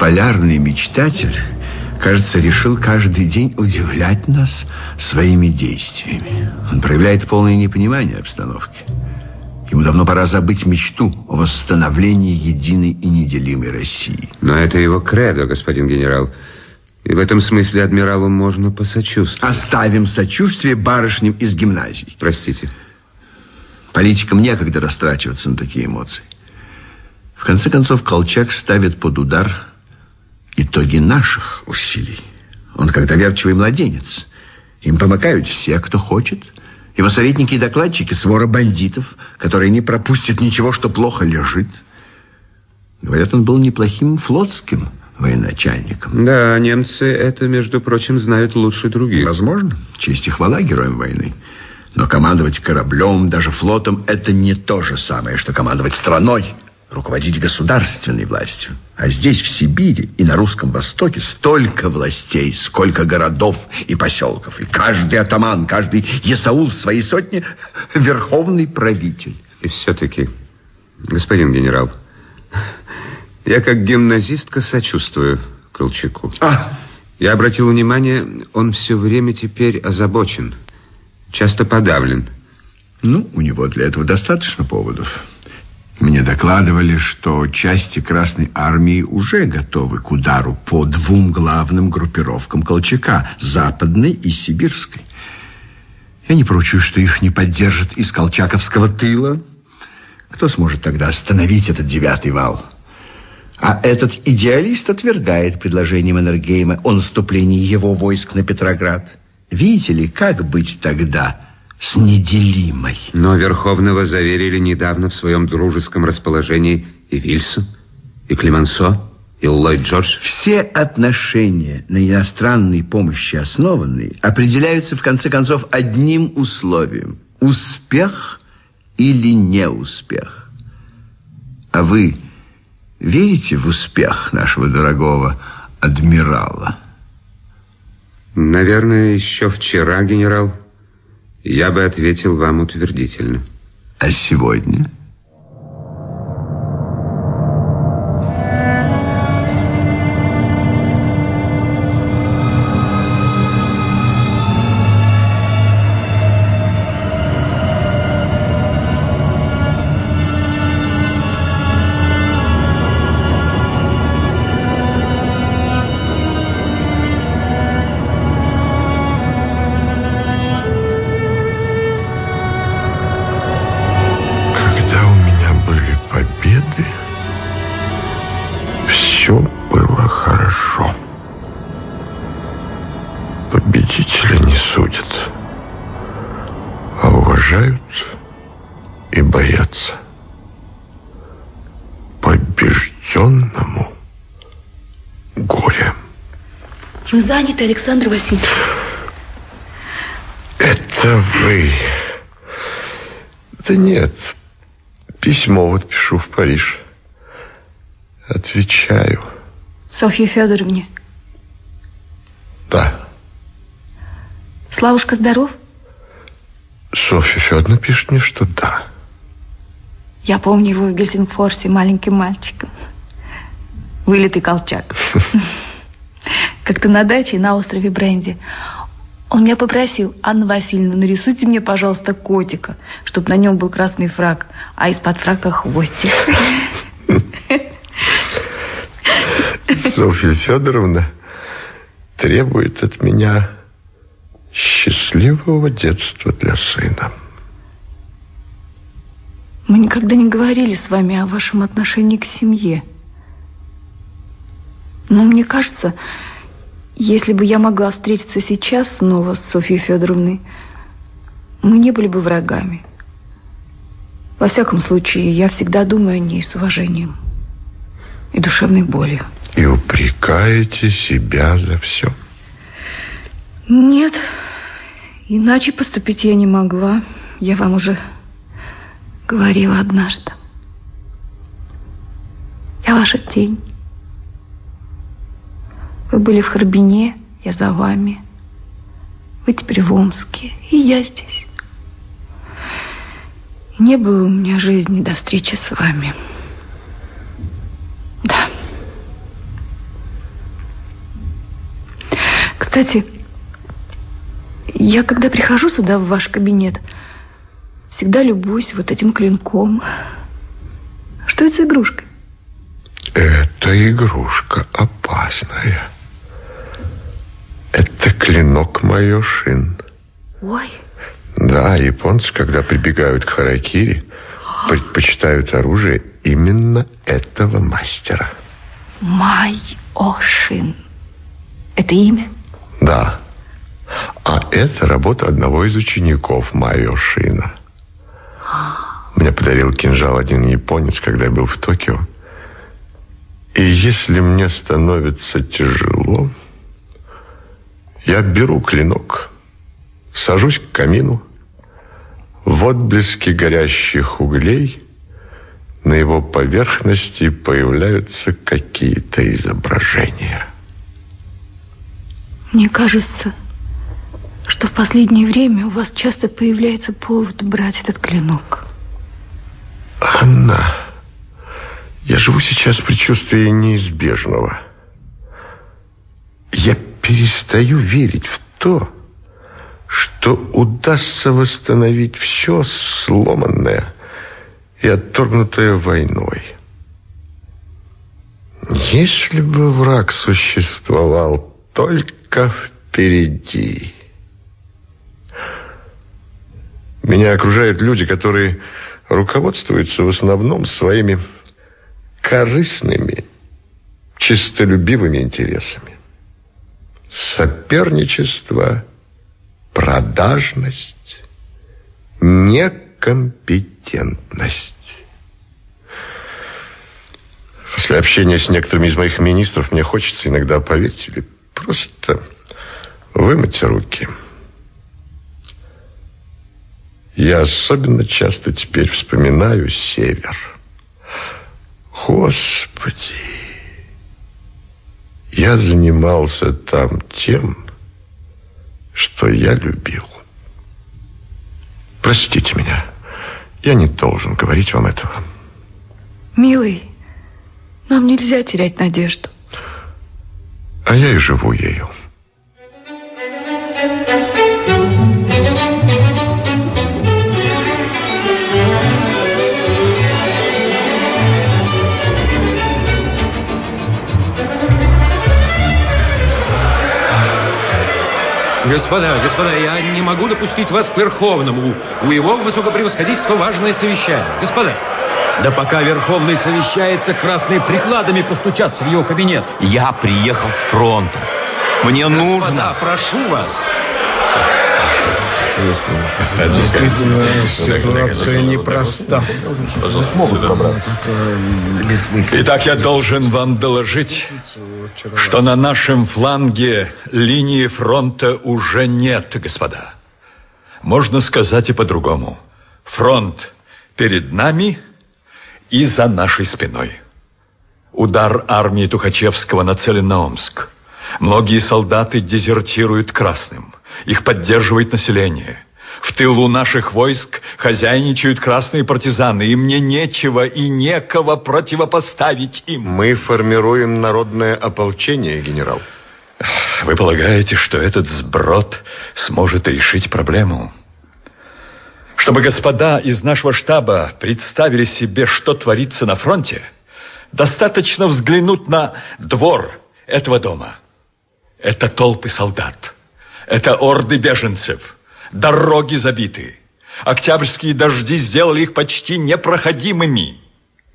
Полярный мечтатель, кажется, решил каждый день удивлять нас своими действиями. Он проявляет полное непонимание обстановки. Ему давно пора забыть мечту о восстановлении единой и неделимой России. Но это его кредо, господин генерал. И в этом смысле адмиралу можно посочувствовать. Оставим сочувствие барышням из гимназий. Простите. Политикам некогда растрачиваться на такие эмоции. В конце концов, Колчак ставит под удар итоги наших усилий. Он как доверчивый младенец. Им помыкают все, кто хочет. Его советники и докладчики – свора бандитов, которые не пропустят ничего, что плохо лежит. Говорят, он был неплохим флотским военачальником. Да, немцы это, между прочим, знают лучше других. Возможно. Честь и хвала героям войны. Но командовать кораблем, даже флотом, это не то же самое, что командовать страной – руководить государственной властью. А здесь, в Сибири и на Русском Востоке, столько властей, сколько городов и поселков. И каждый атаман, каждый есаул в своей сотне – верховный правитель. И все-таки, господин генерал, я как гимназистка сочувствую Колчаку. А? Я обратил внимание, он все время теперь озабочен, часто подавлен. Ну, у него для этого достаточно поводов. Мне докладывали, что части Красной Армии уже готовы к удару по двум главным группировкам Колчака – Западной и Сибирской. Я не поручу, что их не поддержат из колчаковского тыла. Кто сможет тогда остановить этот девятый вал? А этот идеалист отвергает предложение Маннергейма о наступлении его войск на Петроград. Видите ли, как быть тогда – с неделимой. Но Верховного заверили недавно в своем дружеском расположении и Вильсон, и Клемансо, и Ллойд Джордж. Все отношения на иностранной помощи основанные определяются, в конце концов, одним условием. Успех или неуспех. А вы верите в успех нашего дорогого адмирала? Наверное, еще вчера, генерал, я бы ответил вам утвердительно. А сегодня? Заняты, Александр Васильевич? Это вы. Да нет. Письмо вот пишу в Париж. Отвечаю. Софье Федоровне? Да. Славушка здоров? Софья Федоровна пишет мне, что да. Я помню его в Гельсингфорсе маленьким мальчиком. Вылитый колчак. как-то на даче на острове Бренди. Он меня попросил, Анна Васильевна, нарисуйте мне, пожалуйста, котика, чтобы на нем был красный фраг, а из-под фрака хвостик. Софья Федоровна требует от меня счастливого детства для сына. Мы никогда не говорили с вами о вашем отношении к семье. Но мне кажется, если бы я могла встретиться сейчас снова с Софьей Федоровной, мы не были бы врагами. Во всяком случае, я всегда думаю о ней с уважением и душевной болью. И упрекаете себя за все? Нет, иначе поступить я не могла. Я вам уже говорила однажды. Я ваша тень. Вы были в Харбине, я за вами. Вы теперь в Омске, и я здесь. Не было у меня жизни до встречи с вами. Да. Кстати, я когда прихожу сюда, в ваш кабинет, всегда любуюсь вот этим клинком. Что это за игрушка? Это игрушка опасная. Это клинок Майошин. Ой. Да, японцы, когда прибегают к харакири, предпочитают оружие именно этого мастера. Майошин. Это имя? Да. А это работа одного из учеников Марио Шина. Мне подарил кинжал один японец, когда я был в Токио. И если мне становится тяжело, я беру клинок, сажусь к камину, в отблеске горящих углей на его поверхности появляются какие-то изображения. Мне кажется, что в последнее время у вас часто появляется повод брать этот клинок. Анна, я живу сейчас в предчувствии неизбежного. Я перестаю верить в то, что удастся восстановить все сломанное и отторгнутое войной. Если бы враг существовал только впереди. Меня окружают люди, которые руководствуются в основном своими корыстными, чистолюбивыми интересами. Соперничество, продажность, некомпетентность. После общения с некоторыми из моих министров мне хочется иногда, поверьте ли, просто вымыть руки. Я особенно часто теперь вспоминаю север. Господи, я занимался там тем, что я любил. Простите меня, я не должен говорить вам этого. Милый, нам нельзя терять надежду. А я и живу ею. Господа, господа, я не могу допустить вас к Верховному. У его высокопревосходительства важное совещание. Господа. Да пока Верховный совещается, красные прикладами постучатся в его кабинет. Я приехал с фронта. Мне Господа, нужно... прошу вас. Действительно, ситуация непроста. Итак, я должен вам доложить, что на нашем фланге линии фронта уже нет, господа. Можно сказать и по-другому. Фронт перед нами и за нашей спиной. Удар армии Тухачевского нацелен на Омск. Многие солдаты дезертируют красным. Их поддерживает население. В тылу наших войск хозяйничают красные партизаны, и мне нечего и некого противопоставить им. Мы формируем народное ополчение, генерал. Вы полагаете, что этот сброд сможет решить проблему? Чтобы господа из нашего штаба представили себе, что творится на фронте, достаточно взглянуть на двор этого дома. Это толпы солдат. Это орды беженцев. Дороги забиты. Октябрьские дожди сделали их почти непроходимыми.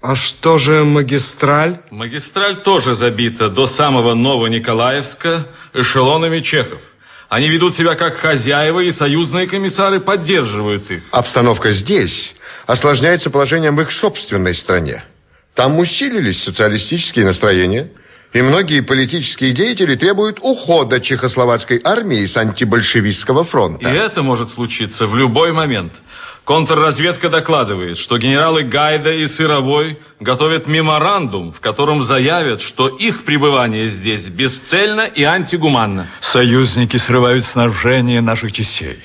А что же магистраль? Магистраль тоже забита до самого Новониколаевска эшелонами чехов. Они ведут себя как хозяева, и союзные комиссары поддерживают их. Обстановка здесь осложняется положением в их собственной стране. Там усилились социалистические настроения, и многие политические деятели требуют ухода чехословацкой армии с антибольшевистского фронта. И это может случиться в любой момент. Контрразведка докладывает, что генералы Гайда и Сыровой готовят меморандум, в котором заявят, что их пребывание здесь бесцельно и антигуманно. Союзники срывают снабжение наших частей.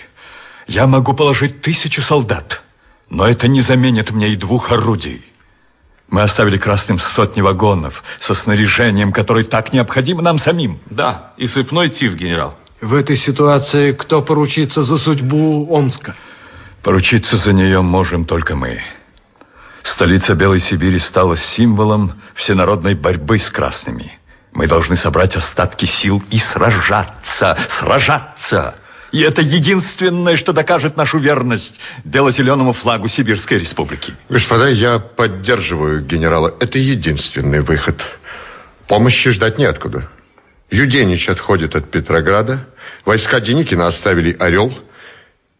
Я могу положить тысячу солдат, но это не заменит мне и двух орудий. Мы оставили красным сотни вагонов со снаряжением, которое так необходимо нам самим. Да, и сыпной тиф, генерал. В этой ситуации кто поручится за судьбу Омска? Поручиться за нее можем только мы. Столица Белой Сибири стала символом всенародной борьбы с красными. Мы должны собрать остатки сил и сражаться, сражаться. И это единственное, что докажет нашу верность бело-зеленому флагу Сибирской республики. Господа, я поддерживаю генерала. Это единственный выход. Помощи ждать неоткуда. Юденич отходит от Петрограда. Войска Деникина оставили Орел.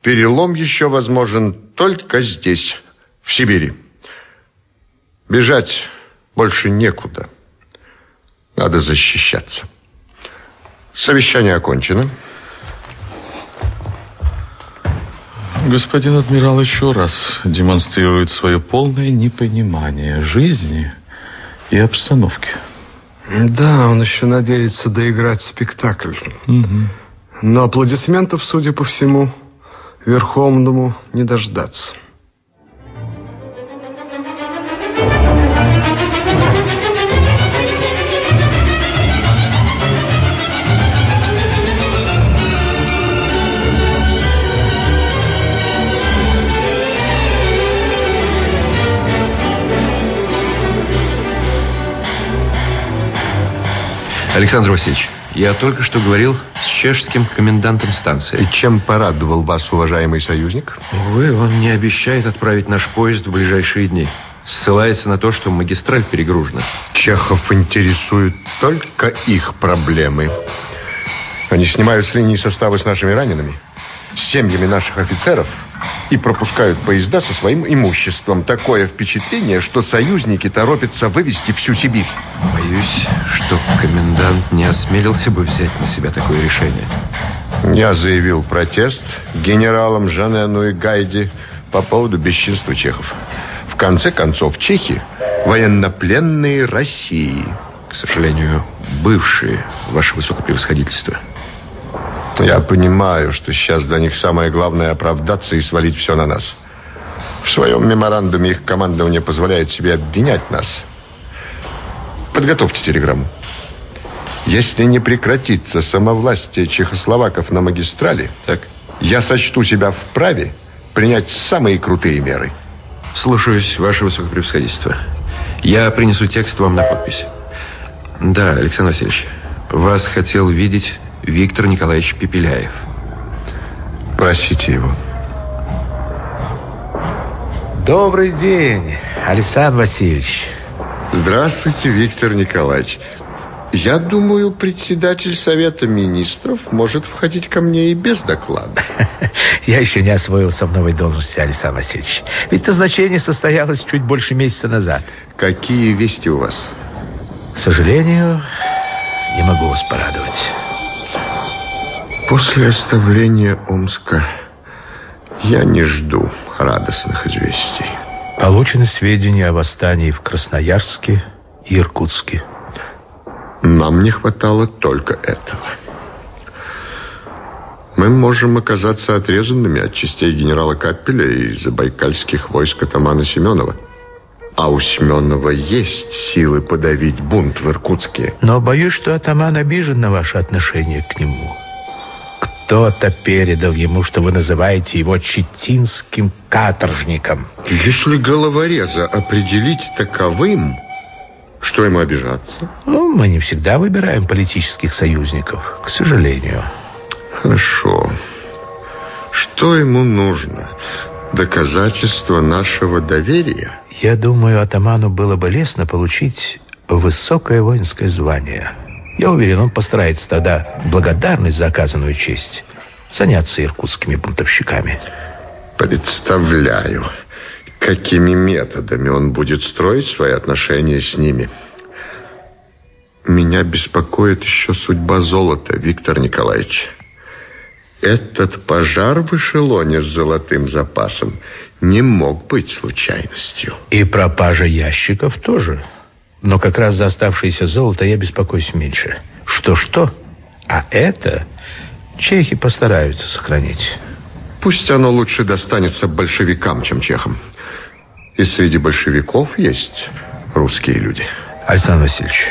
Перелом еще возможен только здесь, в Сибири. Бежать больше некуда. Надо защищаться. Совещание окончено. Господин адмирал еще раз демонстрирует свое полное непонимание жизни и обстановки. Да, он еще надеется доиграть спектакль. Угу. Но аплодисментов, судя по всему, Верховному не дождаться. Александр Васильевич, я только что говорил с чешским комендантом станции. И чем порадовал вас, уважаемый союзник? Увы, он не обещает отправить наш поезд в ближайшие дни. Ссылается на то, что магистраль перегружена. Чехов интересует только их проблемы. Они снимают с линии состава с нашими ранеными, с семьями наших офицеров и пропускают поезда со своим имуществом. Такое впечатление, что союзники торопятся вывести всю Сибирь. Боюсь, что комендант не осмелился бы взять на себя такое решение. Я заявил протест генералам Жанену и Гайди по поводу бесчинства чехов. В конце концов, чехи – военнопленные России. К сожалению, бывшие, ваше высокопревосходительство – я понимаю, что сейчас для них самое главное оправдаться и свалить все на нас. В своем меморандуме их командование позволяет себе обвинять нас. Подготовьте телеграмму. Если не прекратится самовластие чехословаков на магистрали, так. я сочту себя вправе принять самые крутые меры. Слушаюсь, ваше высокопревосходительство. Я принесу текст вам на подпись. Да, Александр Васильевич, вас хотел видеть Виктор Николаевич Пепеляев. Просите его. Добрый день, Александр Васильевич. Здравствуйте, Виктор Николаевич. Я думаю, председатель Совета Министров может входить ко мне и без доклада. Я еще не освоился в новой должности, Александр Васильевич. Ведь назначение состоялось чуть больше месяца назад. Какие вести у вас? К сожалению, не могу вас порадовать. После оставления Омска я не жду радостных известий. Получены сведения о восстании в Красноярске и Иркутске. Нам не хватало только этого. Мы можем оказаться отрезанными от частей генерала Капеля и забайкальских войск атамана Семенова. А у Семенова есть силы подавить бунт в Иркутске. Но боюсь, что атаман обижен на ваше отношение к нему. Кто-то передал ему, что вы называете его читинским каторжником. Если головореза определить таковым, что ему обижаться? Ну, мы не всегда выбираем политических союзников, к сожалению. Хорошо. Что ему нужно? Доказательство нашего доверия? Я думаю, атаману было бы лестно получить высокое воинское звание – я уверен, он постарается тогда благодарность за оказанную честь заняться иркутскими бунтовщиками. Представляю, какими методами он будет строить свои отношения с ними. Меня беспокоит еще судьба золота, Виктор Николаевич. Этот пожар в эшелоне с золотым запасом не мог быть случайностью. И пропажа ящиков тоже. Но как раз за оставшееся золото я беспокоюсь меньше. Что-что? А это чехи постараются сохранить. Пусть оно лучше достанется большевикам, чем чехам. И среди большевиков есть русские люди. Александр Васильевич,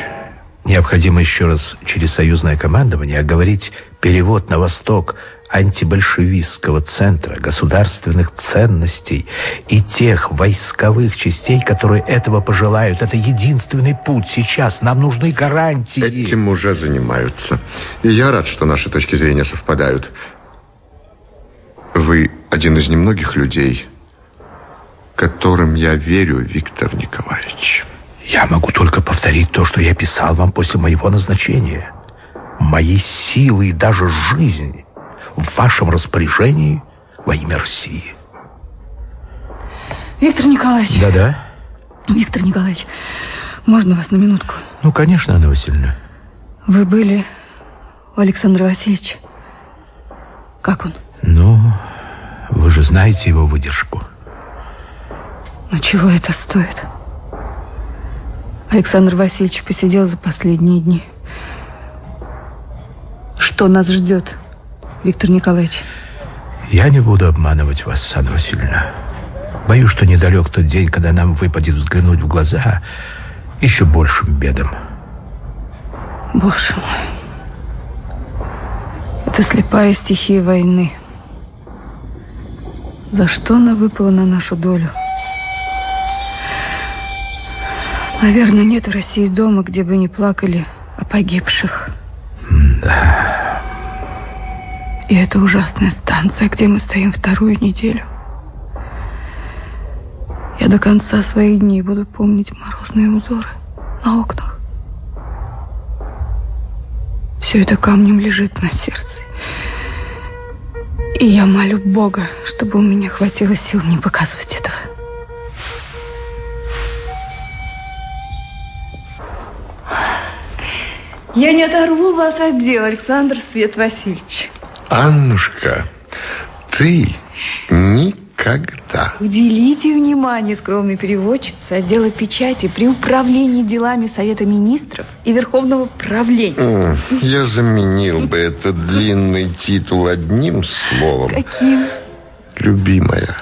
Необходимо еще раз через союзное командование оговорить перевод на восток антибольшевистского центра государственных ценностей и тех войсковых частей, которые этого пожелают. Это единственный путь сейчас. Нам нужны гарантии. Этим уже занимаются. И я рад, что наши точки зрения совпадают. Вы один из немногих людей, которым я верю, Виктор Николаевич. Я могу только повторить то, что я писал вам после моего назначения. Мои силы и даже жизнь в вашем распоряжении во имя России. Виктор Николаевич. Да-да. Виктор Николаевич, можно вас на минутку? Ну, конечно, Анна Васильевна. Вы были у Александра Васильевича. Как он? Ну, вы же знаете его выдержку. Но чего это стоит? Александр Васильевич посидел за последние дни. Что нас ждет, Виктор Николаевич? Я не буду обманывать вас, Анна Васильевна. Боюсь, что недалек тот день, когда нам выпадет взглянуть в глаза еще большим бедам. Боже мой. Это слепая стихия войны. За что она выпала на нашу долю? Наверное, нет в России дома, где бы не плакали о погибших. Да. И это ужасная станция, где мы стоим вторую неделю. Я до конца своих дней буду помнить морозные узоры на окнах. Все это камнем лежит на сердце. И я молю Бога, чтобы у меня хватило сил не показывать этого. Я не оторву вас от дела, Александр Свет Васильевич. Аннушка, ты никогда... Уделите внимание скромной переводчице отдела печати при управлении делами Совета Министров и Верховного правления. Я заменил бы этот длинный титул одним словом. Каким? Любимая.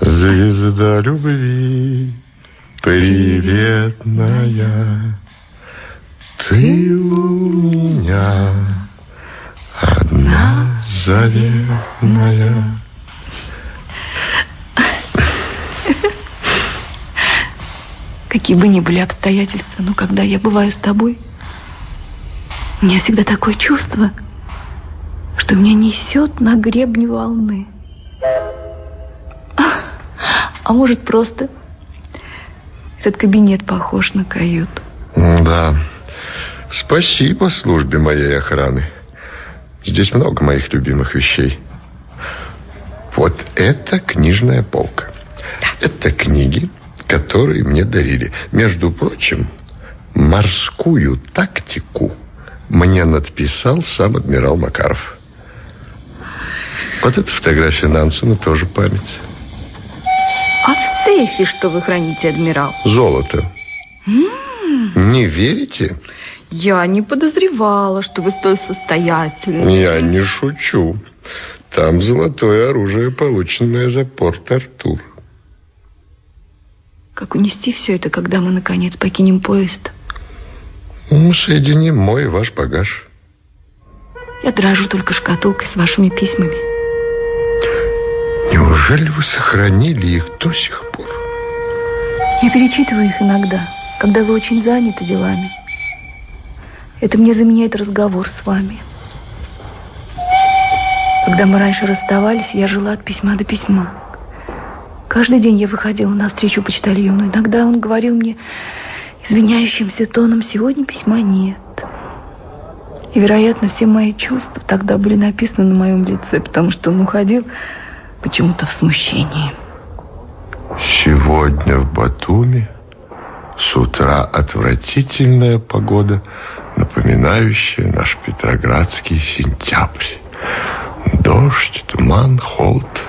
Звезда любви, приветная, Ты у меня заветная. Какие бы ни были обстоятельства, но когда я бываю с тобой, у меня всегда такое чувство, что меня несет на гребне волны. А может, просто этот кабинет похож на каюту. Да. Спасибо службе моей охраны. Здесь много моих любимых вещей. Вот это книжная полка. Это книги, которые мне дарили. Между прочим, морскую тактику мне надписал сам адмирал Макаров. Вот эта фотография Нансена тоже память. А в сейфе что вы храните, адмирал? Золото. М, Не верите? Я не подозревала, что вы столь состоятельны. Я не шучу. Там золотое оружие, полученное за порт Артур. Как унести все это, когда мы, наконец, покинем поезд? Мы соединим мой и ваш багаж. Я дрожу только шкатулкой с вашими письмами. Неужели вы сохранили их до сих пор? Я перечитываю их иногда, когда вы очень заняты делами. Это мне заменяет разговор с вами. Когда мы раньше расставались, я жила от письма до письма. Каждый день я выходила на встречу почтальону. Иногда он говорил мне извиняющимся тоном, сегодня письма нет. И, вероятно, все мои чувства тогда были написаны на моем лице, потому что он уходил почему-то в смущении. Сегодня в Батуми с утра отвратительная погода, напоминающая наш петроградский сентябрь. Дождь, туман, холод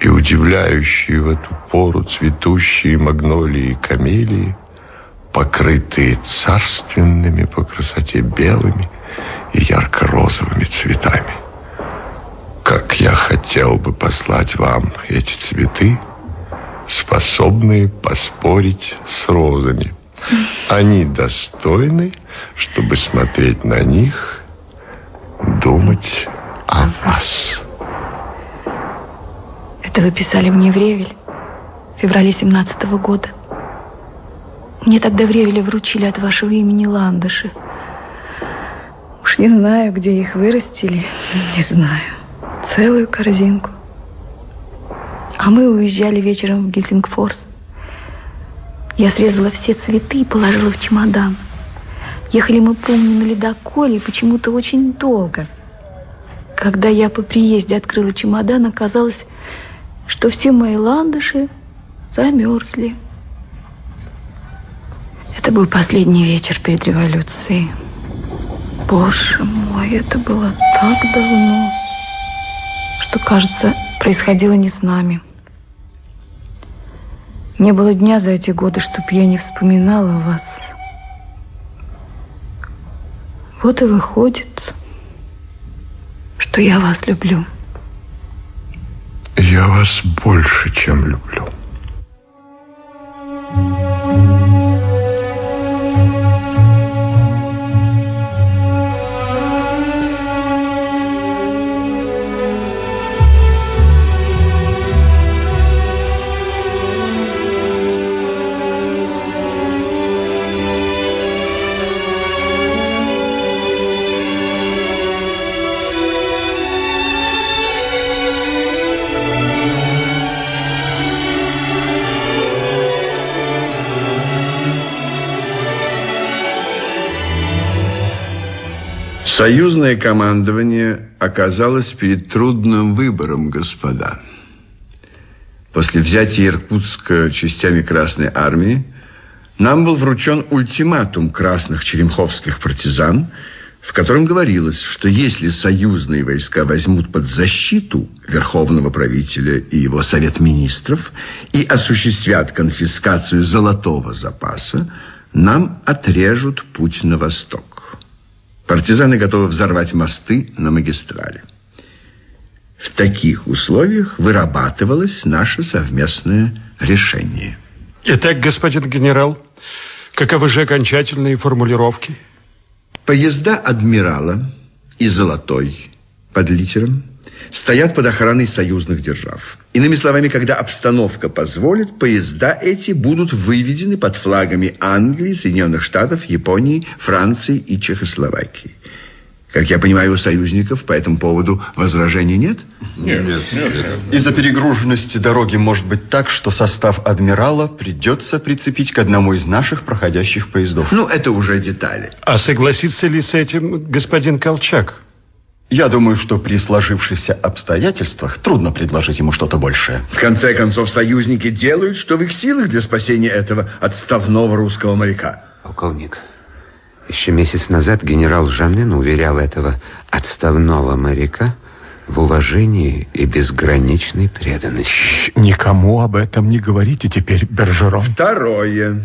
и удивляющие в эту пору цветущие магнолии и камелии, покрытые царственными по красоте белыми и ярко-розовыми цветами. Как я хотел бы послать вам эти цветы, способные поспорить с розами. Они достойны, чтобы смотреть на них, думать о вас. Это вы писали мне в Ревель в феврале 17 -го года. Мне тогда в Ревеле вручили от вашего имени ландыши. Уж не знаю, где их вырастили, не знаю. Целую корзинку. А мы уезжали вечером в Гельсингфорс. Я срезала все цветы и положила в чемодан. Ехали мы, помню, на ледоколе и почему-то очень долго. Когда я по приезде открыла чемодан, оказалось, что все мои ландыши замерзли. Это был последний вечер перед революцией. Боже мой, это было так давно, что, кажется, происходило не с нами. Не было дня за эти годы, чтоб я не вспоминала вас. Вот и выходит, что я вас люблю. Я вас больше, чем люблю. Союзное командование оказалось перед трудным выбором, господа. После взятия Иркутска частями Красной Армии нам был вручен ультиматум красных черемховских партизан, в котором говорилось, что если союзные войска возьмут под защиту верховного правителя и его совет министров и осуществят конфискацию золотого запаса, нам отрежут путь на восток. Партизаны готовы взорвать мосты на магистрали. В таких условиях вырабатывалось наше совместное решение. Итак, господин генерал, каковы же окончательные формулировки? Поезда адмирала и золотой под литером стоят под охраной союзных держав. Иными словами, когда обстановка позволит, поезда эти будут выведены под флагами Англии, Соединенных Штатов, Японии, Франции и Чехословакии. Как я понимаю, у союзников по этому поводу возражений нет? Нет, нет, нет. Из-за перегруженности дороги может быть так, что состав адмирала придется прицепить к одному из наших проходящих поездов. Ну, это уже детали. А согласится ли с этим господин Колчак? Я думаю, что при сложившихся обстоятельствах трудно предложить ему что-то большее. В конце концов, союзники делают, что в их силах для спасения этого отставного русского моряка. Полковник, еще месяц назад генерал Жанен уверял этого отставного моряка в уважении и безграничной преданности. Никому об этом не говорите теперь, Бержерон. Второе.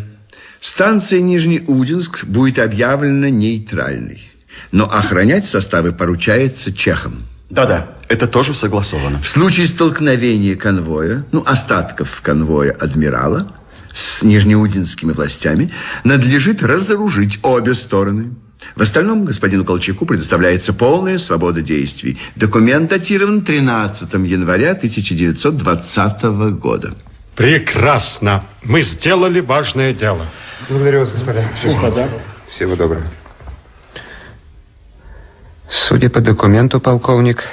Станция Нижнеудинск будет объявлена нейтральной. Но охранять составы поручается чехам. Да-да, это тоже согласовано. В случае столкновения конвоя, ну, остатков конвоя адмирала с нижнеудинскими властями, надлежит разоружить обе стороны. В остальном господину Колчаку предоставляется полная свобода действий. Документ датирован 13 января 1920 года. Прекрасно. Мы сделали важное дело. Благодарю вас, господа. Господа. Всего доброго. Судя по документу, полковник,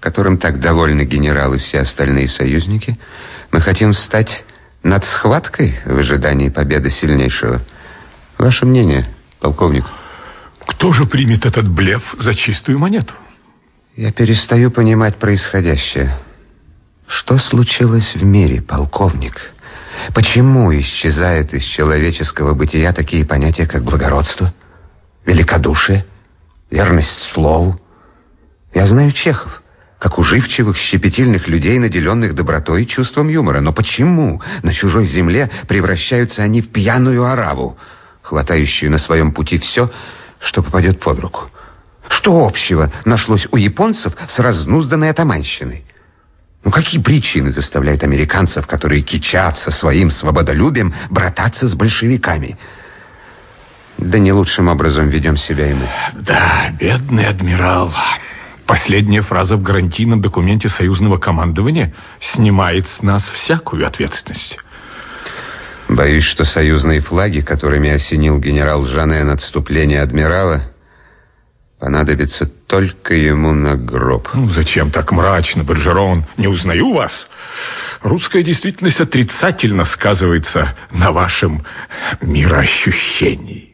которым так довольны генералы и все остальные союзники, мы хотим стать над схваткой в ожидании победы сильнейшего. Ваше мнение, полковник? Кто же примет этот блеф за чистую монету? Я перестаю понимать происходящее. Что случилось в мире, полковник? Почему исчезают из человеческого бытия такие понятия, как благородство, великодушие, верность слову? Я знаю чехов, как уживчивых, щепетильных людей, наделенных добротой и чувством юмора. Но почему на чужой земле превращаются они в пьяную ораву, хватающую на своем пути все, что попадет под руку? Что общего нашлось у японцев с разнузданной атаманщиной? Ну, какие причины заставляют американцев, которые кичатся своим свободолюбием, брататься с большевиками? Да не лучшим образом ведем себя и мы. Да, бедный адмирал. Последняя фраза в гарантийном документе союзного командования снимает с нас всякую ответственность. Боюсь, что союзные флаги, которыми осенил генерал Жанен отступление адмирала, понадобятся только ему на гроб. Ну, зачем так мрачно, Бержерон? Не узнаю вас. Русская действительность отрицательно сказывается на вашем мироощущении.